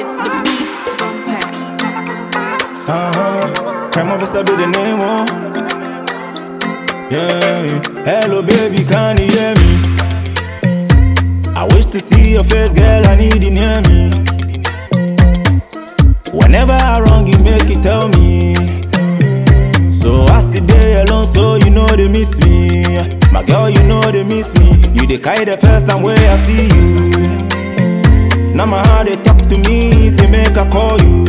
It's the beat. Uh huh. Crème, on the name, oh. Yeah. Hello, baby, can you hear me? I wish to see your face, girl. I need you near me. Whenever I wrong, you make it tell me. So I sit there alone, so you know they miss me. My girl, you know they miss me. You the kind the first time where I see you. Now my heart they talk to me, say make I call you.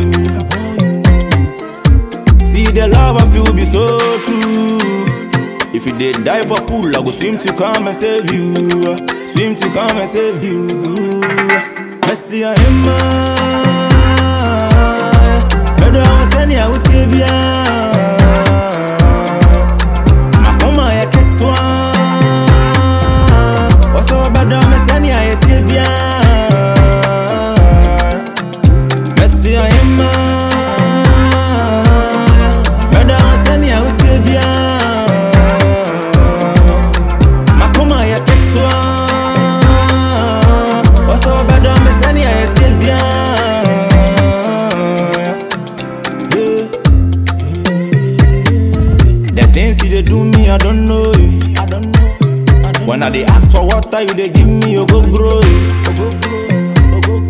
See the love I feel be so true. If you did die for pool, I go swim to come and save you. Swim to come and save you. Messi I am things you they do me, I don't know. it. I don't know. When I they ask for water, you they give me, you go grow. it.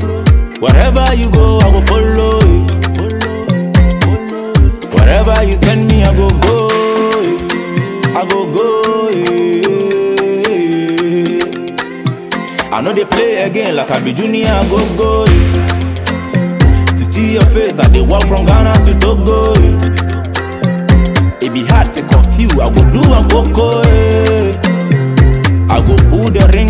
Grow. Wherever you go, I go follow. it. It. Wherever you send me, I go go. it. I go go. it. I know they play again like I be junior, I go go. it. To see your face, I they walk from Ghana to Togo. eh. It be hard to confuse, I go do and go eh. I go pull the ring